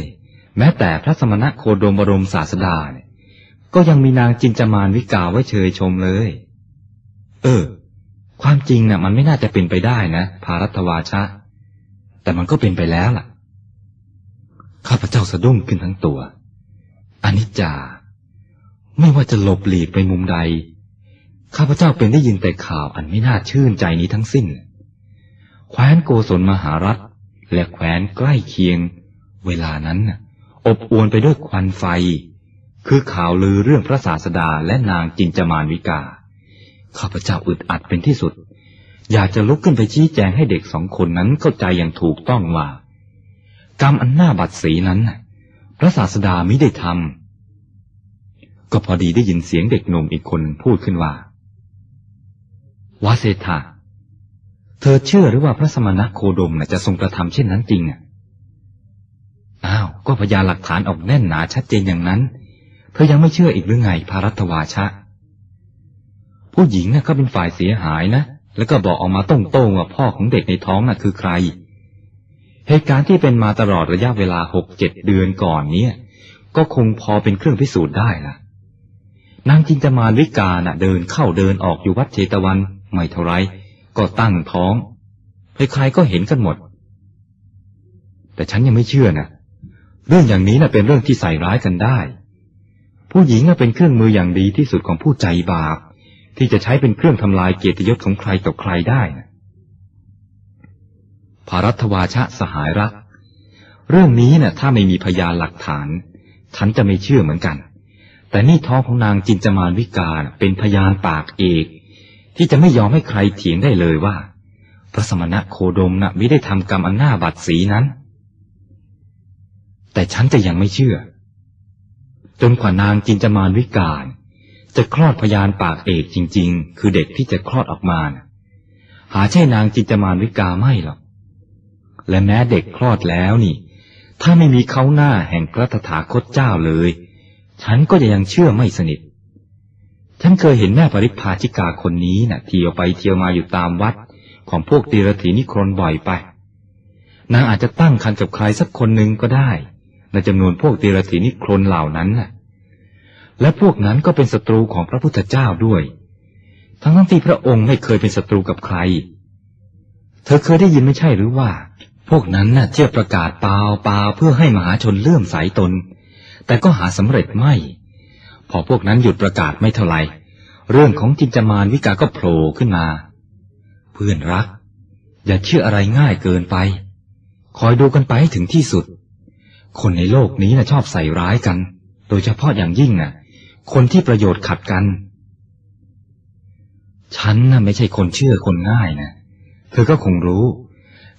A: แม้แต่พระสมณะโคดมบรมศาสดาเนี่ยก็ยังมีนางจินจามานวิกาไว้เชยชมเลย เออ ความจริงน่ะ มันไม่น่าจะเป็นไปได้นะภารัตวาชะ แต่มันก็เป็นไปแล้วล่ะ ข้าพเจ้าสะดุ้งขึ้นทั้งตัวอนิจจา ไม่ว่าจะหลบหลีกไปมุมใด ข้าพเจ้าเป็นได้ยินแต่ข่าวอันไม่น่าชื่นใจนี้ทั้งสิ้น แคว้นโกศลมหารัฐ และแคว้นใกล้เคียง เวลานั้นอบอวลไปด้วยควันไฟ คือข่าวลือเรื่องพระศาสดาและนางจินจมานวิกา ข้าพเจ้าอึดอัดเป็นที่สุด อยากจะลุกขึ้นไปชี้แจงให้เด็กสองคนนั้นเข้าใจอย่างถูกต้องว่า กรรมอันหน้าบัดสีนั้นพระศาสดามิได้ทำก็พอดีได้ยินเสียงเด็กหนุ่มอีกคนพูดขึ้นว่าวาเซธาเธอเชื่อหรือว่าพระสมณโคดมนะจะทรงกระทำเช่นนั้นจริงอะอ้าวก็พยานหลักฐานออกแน่นหนาชัดเจนอย่างนั้น เธอยังไม่เชื่ออีกหรือไงพารัตวาชะ ผู้หญิงน่ะก็เป็นฝ่ายเสียหายนะ แล้วก็บอกออกมาตรงๆว่าพ่อของเด็กในท้องน่ะคือใคร เหตุการณ์ที่เป็นมาตลอดระยะเวลาหกเจ็ดเดือนก่อนเนี้ยก็คงพอเป็นเครื่องพิสูจน์ได้ละนางจินจามานวิกาน่ะเดินเข้าเดินออกอยู่วัดเชตวัน ไม่เท่าไรก็ตั้งท้องใครๆก็เห็นกันหมด แต่ฉันยังไม่เชื่อนะเรื่องอย่างนี้นะ่ะเป็นเรื่องที่ใส่ร้ายกันได้ ผู้หญิงน่ะเป็นเครื่องมืออย่างดีที่สุดของผู้ใจบาป ที่จะใช้เป็นเครื่องทำลายเกียรติยศของใครต่อใครได้นะภารัตวาชะสหายรัก เรื่องนี้นะ่ะถ้าไม่มีพยานหลักฐานฉันจะไม่เชื่อเหมือนกัน แต่นี่ท้องของนางจินจมานวิกาเป็นพยานปากเอก ที่จะไม่ยอมให้ใครเถียงได้เลยว่า พระสมณะโคดมนะ่ะไม่ได้ทำกรรมอันหน้าบัดสีนั้น แต่ฉันจะยังไม่เชื่อ จนกว่านางจินจมานวิกา จะคลอดพยานปากเอกจริง ๆ คือเด็กที่จะคลอดออกมานะหาใช่นางจินจมานวิกาไม่หรอก และแม้เด็กคลอดแล้วนี่ ถ้าไม่มีเขาหน้าแห่งพระตถาคตเจ้าเลย ฉันก็จะยังเชื่อไม่สนิท ฉันเคยเห็นแม่ปริพาชิกาคนนี้นะ่ะ เที่ยวไปเที่ยวมาอยู่ตามวัด ของพวกตีรถีนิครนบ่อยไป นางอาจจะตั้งคันกับใครสักคนหนึ่งก็ได้ ในจำนวนพวกตีรถีนิครนเหล่านั้นน่ะ และพวกนั้นก็เป็นศัตรูของพระพุทธเจ้าด้วย ทั้งทั้งที่พระองค์ไม่เคยเป็นศัตรูกับใคร เธอเคยได้ยินไม่ใช่หรือว่า พวกนั้นน่ะเที่ยวประกาศเปล่าเปล่าเพื่อให้มหาชนเลื่อมใสตน แต่ก็หาสำเร็จไม่ พอพวกนั้นหยุดประกาศไม่เท่าไหร่ เรื่องของจินจามานวิกาก็โผล่ขึ้นมา เพื่อนรัก อย่าเชื่ออะไรง่ายเกินไป คอยดูกันไปให้ถึงที่สุด คนในโลกนี้น่ะชอบใส่ร้ายกัน โดยเฉพาะอย่างยิ่งนะ่ะ คนที่ประโยชน์ขัดกัน ฉันน่ะไม่ใช่คนเชื่อคนง่ายนะ เธอก็คงรู้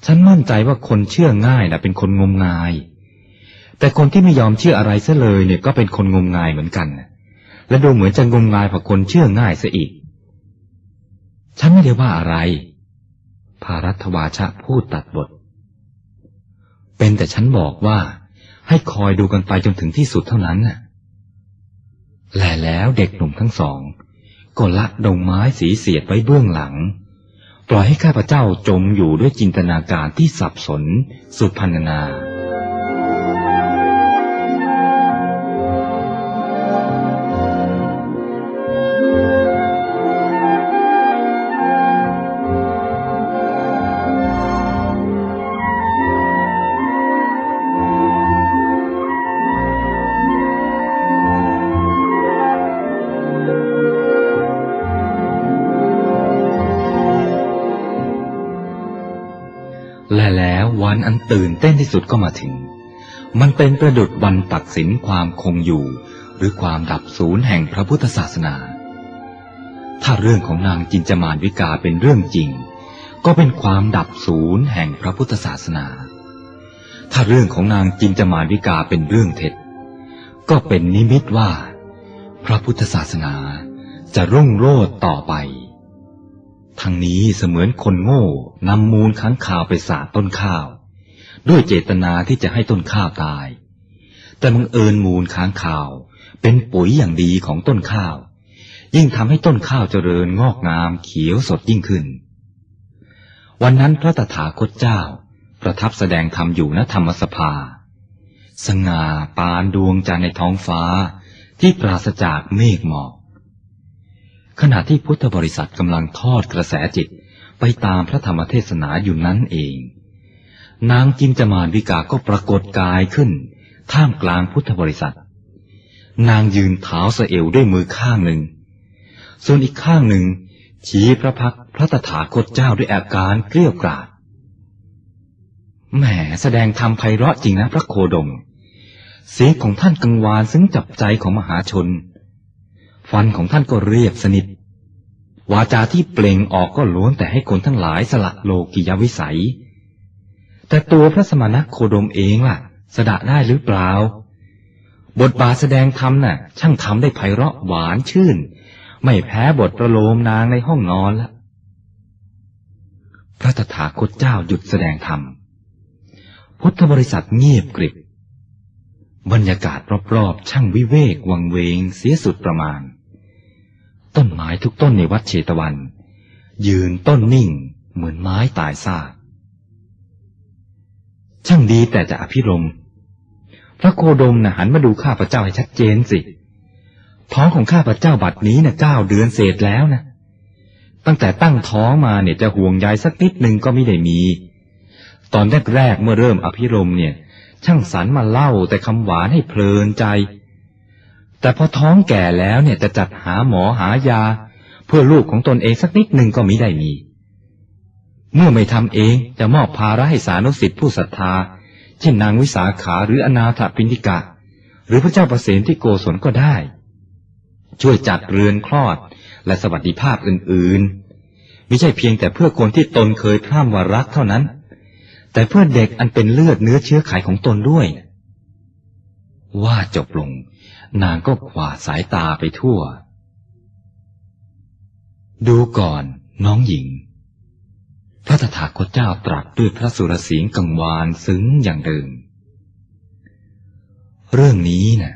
A: ฉันมั่นใจว่าคนเชื่อง่ายนะ่ะ เป็นคนงมงาย แต่คนที่ไม่ยอมเชื่ออะไรซะเลยเนี่ยก็เป็นคนงมงายเหมือนกัน และดูเหมือนจะงมงายพอคนเชื่อง่ายซะอีก ฉันไม่ได้ว่าอะไรภารัตวาชะพูดตัดบท เป็นแต่ฉันบอกว่าให้คอยดูกันไปจนถึงที่สุดเท่านั้นน่ะ แลแล้วเด็กหนุ่มทั้งสองก็ละดงไม้สีเสียดไว้เบื้องหลัง ปล่อยให้ข้าพเจ้าจมอยู่ด้วยจินตนาการที่สับสนสุพรรณนา วันอันตื่นเต้นที่สุดก็มาถึง มันเป็นประดุดวันตัดสินความคงอยู่ หรือความดับศูนย์แห่งพระพุทธศาสนา ถ้าเรื่องของนางจินจมานวิกาเป็นเรื่องจริง ก็เป็นความดับศูนย์แห่งพระพุทธศาสนา ถ้าเรื่องของนางจินจมานวิกาเป็นเรื่องเท็จ ก็เป็นนิมิตว่า พระพุทธศาสนาจะรุ่งโรจน์ต่อไปทั้งนี้เสมือนคนโง่นำมูลค้างข่าวไปสาดต้นข้าว ด้วยเจตนาที่จะให้ต้นข้าวตาย แต่บังเอิญมูลค้างข่าว เป็นปุ๋ยอย่างดีของต้นข้าว ยิ่งทำให้ต้นข้าวเจริญงอกงามเขียวสดยิ่งขึ้น วันนั้นพระตถาคตเจ้า ประทับแสดงธรรมอยู่ณธรรมสภา สง่าปานดวงจันทร์ในท้องฟ้าที่ปราศจากเมฆหมอก ขณะที่พุทธบริษัทกำลังทอดกระแสจิตไปตามพระธรรมเทศนาอยู่นั้นเอง นางจินจมานวิกาก็ปรากฏกายขึ้น ท่ามกลางพุทธบริษัท นางยืนเท้าสะเอวด้วยมือข้างหนึ่ง ส่วนอีกข้างหนึ่งชี้พระพักพระตถาคตเจ้าด้วยอาการเกลี้ยกล่อมแหมแสดงธรรมไพเราะจริงนะพระโคดม เสียงของท่านกังวานซึ้งจับใจของมหาชน ฟันของท่านก็เรียบสนิท วาจาที่เปล่งออกก็ล้วนแต่ให้คนทั้งหลายสละโลกิยวิสัย แต่ตัวพระสมณโคดมเองล่ะ สดะได้หรือเปล่า บทบาทแสดงธรรมน่ะ ช่างทำได้ไพเราะหวานชื่น ไม่แพ้บทประโลมนางในห้องนอนละพระตถาคตเจ้าหยุดแสดงธรรม พุทธบริษัทเงียบกริบบรรยากาศรอบๆช่างวิเวกวังเวงเสียสุดประมาณ ต้นไม้ทุกต้นในวัดเชตวัน ยืนต้นนิ่งเหมือนไม้ตายซาก ช่างดีแต่จะอภิรม พระโคดมนะ่ะหันมาดูข้าพเจ้าให้ชัดเจนสิ ท้องของข้าพเจ้าบัดนี้นะ่ะเก้าเดือนเศษแล้วนะ ตั้งแต่ตั้งท้องมาเนี่ยจะห่วงใยสักนิดหนึ่งก็ไม่ได้มี ตอนแรกๆเมื่อเริ่มอภิรมเนี่ย ช่างสรรมาเล่าแต่คำหวานให้เพลินใจ แต่พอท้องแก่แล้วเนี่ยจะจัดหาหมอหายา เพื่อลูกของตนเองสักนิดหนึ่งก็มิได้มี เมื่อไม่ทำเองจะมอบภาระให้สานุสิทธิผู้ศรัทธา เช่นนางวิสาขาหรืออนาถปิณิกะ หรือพระเจ้าประเสนที่โกศลก็ได้ ช่วยจัดเรือนคลอดและสวัสดิภาพอื่นๆ ไม่ใช่เพียงแต่เพื่อคนที่ตนเคยพร่ำว่ารักเท่านั้น แต่เพื่อเด็กอันเป็นเลือดเนื้อเชื้อไขของตนด้วย ว่าจบลง นางก็ขวาสายตาไปทั่ว ดูก่อนน้องหญิง พระตถาคตเจ้าตรัสด้วยพระสุรเสียงกังวานซึ้งอย่างเดิม เรื่องนี้นะ่ะ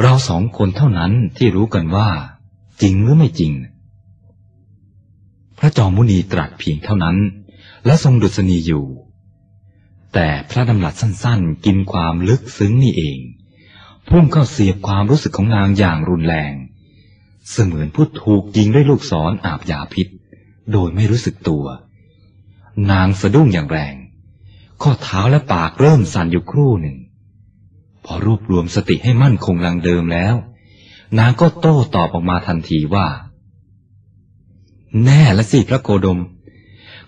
A: เราสองคนเท่านั้นที่รู้กันว่า จริงหรือไม่จริง พระจอมมุนีตรัสเพียงเท่านั้น และทรงดุษณีอยู่ แต่พระดำรัสสั้นๆ กินความลึกซึ้งนี่เอง พุ่งเข้าเสียบความรู้สึกของนางอย่างรุนแรง เสมือนผู้ถูกยิงด้วยลูกศรออาบยาพิษ โดยไม่รู้สึกตัว นางสะดุ้งอย่างแรง ข้อเท้าและปากเริ่มสั่นอยู่ครู่หนึ่ง พอรวบรวมสติให้มั่นคงลังเดิมแล้ว นางก็โต้ตอบออกมาทันทีว่า แน่ละสิพระโกดม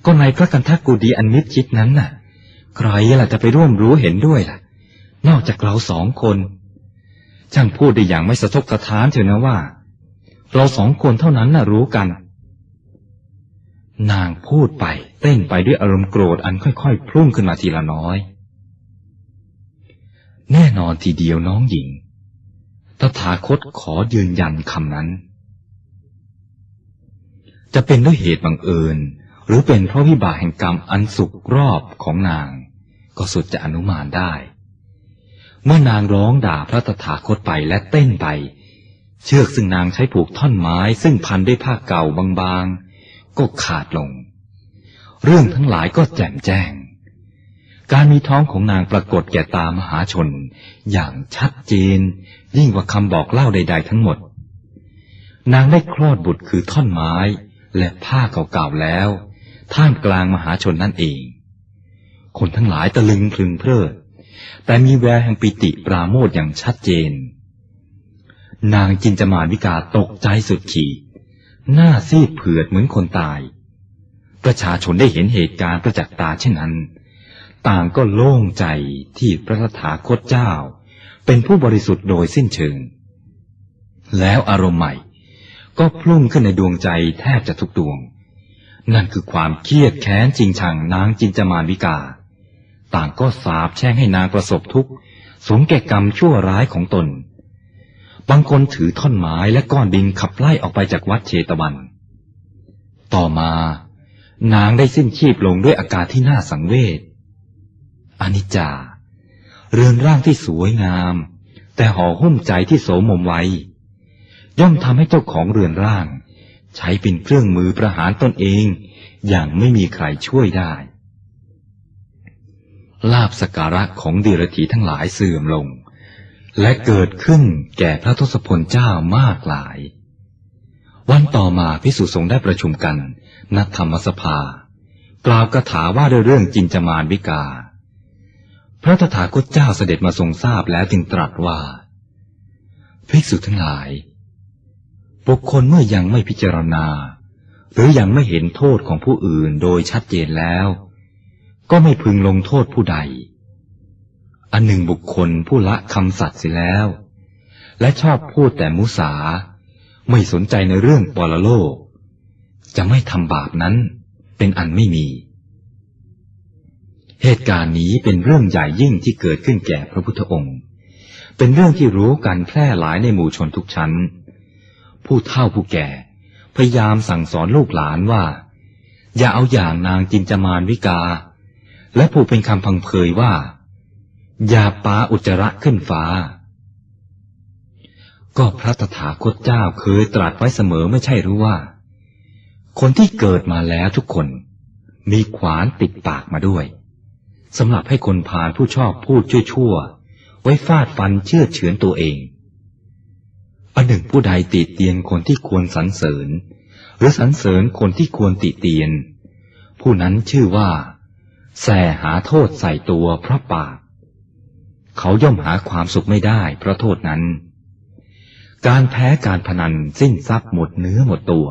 A: ก็ในพระกันทักกูดีอันมิดชิดนั้นน่ะ ใครล่ะจะไปร่วมรู้เห็นด้วยล่ะ นอกจากเราสองคนช่างพูดได้อย่างไม่สะทกสะท้านเถอะนะว่า เราสองคนเท่านั้นน่ะรู้กัน นางพูดไปเต้นไปด้วยอารมณ์โกรธอันค่อยๆพุ่งขึ้นมาทีละน้อย แน่นอนทีเดียวน้องหญิงตถาคตขอยืนยันคำนั้น จะเป็นด้วยเหตุบังเอิญ หรือเป็นเพราะวิบากแห่งกรรมอันสุกรอบของนาง ก็สุดจะอนุมานได้ เมื่อนางร้องด่าพระตถาคตไปและเต้นไป เชือกซึ่งนางใช้ผูกท่อนไม้ซึ่งพันด้วยผ้าเก่าบางๆ ก็ขาดลง เรื่องทั้งหลายก็แจ่มแจ้ง การมีท้องของนางปรากฏแก่ตามหาชน อย่างชัดเจน ยิ่งกว่าคำบอกเล่าใด ๆ ทั้งหมด นางได้คลอดบุตรคือท่อนไม้ และผ้าเก่าๆแล้ว ท่ามกลางมหาชนนั่นเอง คนทั้งหลายตะลึงพึงเพลิด แต่มีแววแห่งปิติปราโมทอย่างชัดเจนนางจินจมาวิกาตกใจสุดขีด หน้าซีดเผือดเหมือนคนตาย ประชาชนได้เห็นเหตุการณ์ประจักษ์ตาเช่นนั้น ต่างก็โล่งใจที่พระธถาคตเจ้า เป็นผู้บริสุทธิ์โดยสิ้นเชิง แล้วอารมณ์ใหม่ ก็พุ่งขึ้นในดวงใจแทบจะทุกดวง นั่นคือความเครียดแค้นจริงชังนางจินจมานวิกา ต่างก็สาบแช่งให้นางประสบทุกข์สมแก่กรรมชั่วร้ายของตน บางคนถือท่อนไม้และก้อนดินขับไล่ออกไปจากวัดเชตวัน ต่อมา นางได้สิ้นชีพลงด้วยอาการที่น่าสังเวชอนิจจา เรือนร่างที่สวยงาม แต่ห่อหุ้มใจที่โสมมไว้ ย่อมทำให้เจ้าของเรือนร่าง ใช้เป็นเครื่องมือประหารตนเอง อย่างไม่มีใครช่วยได้ ลาบสการะของเดรธีทั้งหลายเสื่อมลง และเกิดขึ้นแก่พระทศพลเจ้ามากหลาย วันต่อมาพิสุสงได้ประชุมกันนัธรรมสภา กล่าวคาถาว่าด้วยเรื่องจินจมานวิกา พระตถาคตเจ้าเสด็จมาทรงทราบแล้วจึงตรัสว่า ภิกษุทั้งหลาย บุคคลเมื่อยังไม่พิจารณา หรือยังไม่เห็นโทษของผู้อื่นโดยชัดเจนแล้ว ก็ไม่พึงลงโทษผู้ใด อันหนึ่งบุคคลผู้ละคำสัตย์เสียแล้ว และชอบพูดแต่มุสา ไม่สนใจในเรื่องปรโลก จะไม่ทำบาปนั้นเป็นอันไม่มี เหตุการณ์นี้เป็นเรื่องใหญ่ยิ่งที่เกิดขึ้นแก่พระพุทธองค์ เป็นเรื่องที่รู้กันแพร่หลายในหมู่ชนทุกชั้น ผู้เฒ่าผู้แก่ พยายามสั่งสอนลูกหลานว่า อย่าเอาอย่างนางจินจามานวิกา และผู้เป็นคำพังเพยว่า อย่าปาอุจจาระขึ้นฟ้า ก็พระตถาคตเจ้าเคยตรัสไว้เสมอไม่ใช่หรือว่า คนที่เกิดมาแล้วทุกคน มีขวานติดปากมาด้วยสำหรับให้คนผ่านผู้ชอบพูดชั่วๆไว้ฟาดฟันเชื่อเฉือนตัวเองอันหนึ่งผู้ใดติเตียนคนที่ควรสรรเสริญ หรือสรรเสริญคนที่ควรติเตียน ผู้นั้นชื่อว่าแสหาโทษใส่ตัวเพราะปาก เขาย่อมหาความสุขไม่ได้เพราะโทษนั้น การแพ้การพนันสิ้นทรัพย์หมดเนื้อหมดตัว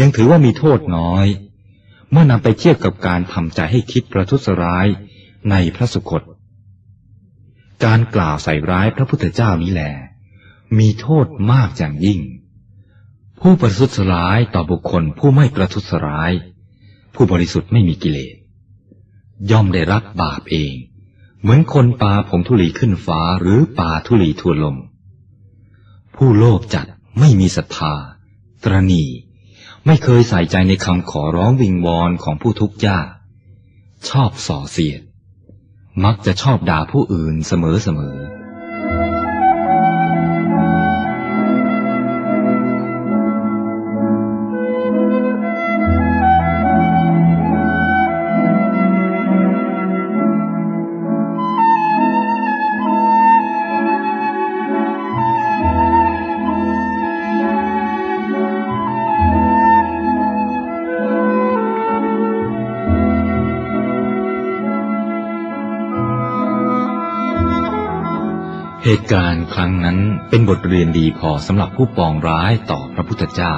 A: ยังถือว่ามีโทษน้อย เมื่อนำไปเทียบกับการทำใจให้คิดประทุษร้ายในพระสุคต การกล่าวใส่ร้ายพระพุทธเจ้านี้แหลมีโทษมากอย่างยิ่ง ผู้ประทุษร้ายต่อบุคคลผู้ไม่ประทุษร้าย ผู้บริสุทธิ์ไม่มีกิเลส ย่อมได้รับบาปเอง เหมือนคนปาผงธุลีขึ้นฟ้าหรือปาธุลีทวนลม ผู้โลภจัดไม่มีศรัทธา ตรณี ไม่เคยใส่ใจในคำขอร้องวิงวอนของผู้ทุกข์ยาก ชอบส่อเสียด มักจะชอบด่าผู้อื่นเสมอเสมอ เหตุการณ์ครั้งนั้นเป็นบทเรียนดีพอสำหรับผู้ปองร้ายต่อพระพุทธเจ้า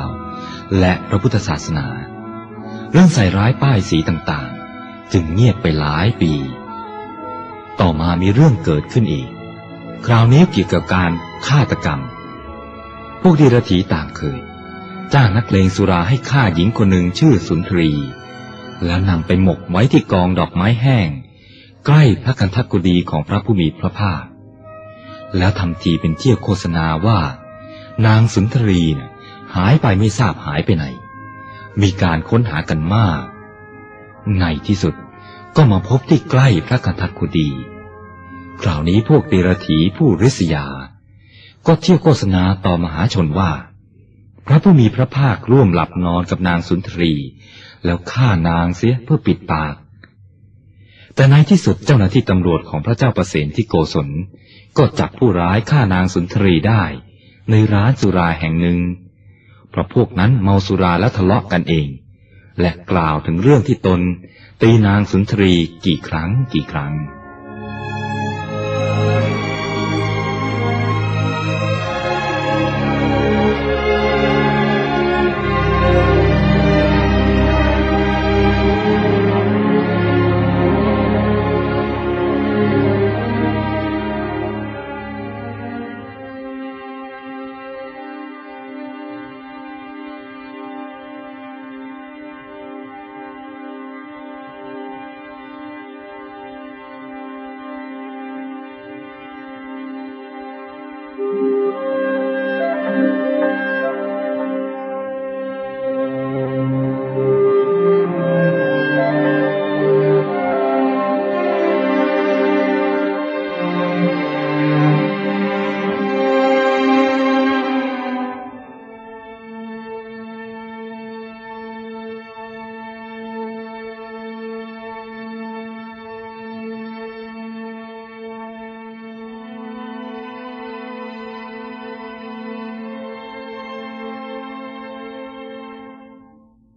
A: และพระพุทธศาสนา เรื่องใส่ร้ายป้ายสีต่างๆ จึงเงียบไปหลายปี ต่อมามีเรื่องเกิดขึ้นอีก คราวนี้เกี่ยวกับการฆาตกรรม พวกดีรถีต่างเคย จ้างนักเลงสุราให้ฆ่าหญิงคนหนึ่งชื่อสุนทรี แล้วนำไปหมกไว้ที่กองดอกไม้แห้ง ใกล้พระกันทักุดีของพระผู้มีพระภาค แล้วทำทีเป็นเที่ยวโฆษณาว่า นางสุนทรีนะ่ะหายไปไม่ทราบหายไปไหน มีการค้นหากันมาก ในที่สุดก็มาพบที่ใกล้พระกันทกุดี คราวนี้พวกเดรถีผู้ริษยา ก็เที่ยวโฆษณาต่อมหาชนว่า พระผู้มีพระภาคร่วมหลับนอนกับนางสุนทรี แล้วฆ่านางเสียเพื่อปิดปาก แต่ในที่สุดเจ้าหน้าที่ตำรวจของพระเจ้าประเสนที่โกศล ก็จับผู้ร้ายฆ่านางสุนทรีได้ ในร้านสุราแห่งหนึ่ง เพราะพวกนั้นเมาสุราและทะเลาะกันเอง และกล่าวถึงเรื่องที่ตน ตีนางสุนทรีกี่ครั้งกี่ครั้ง